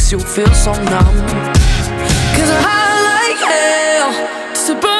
makes you feel so numb. Cause I like hell to burn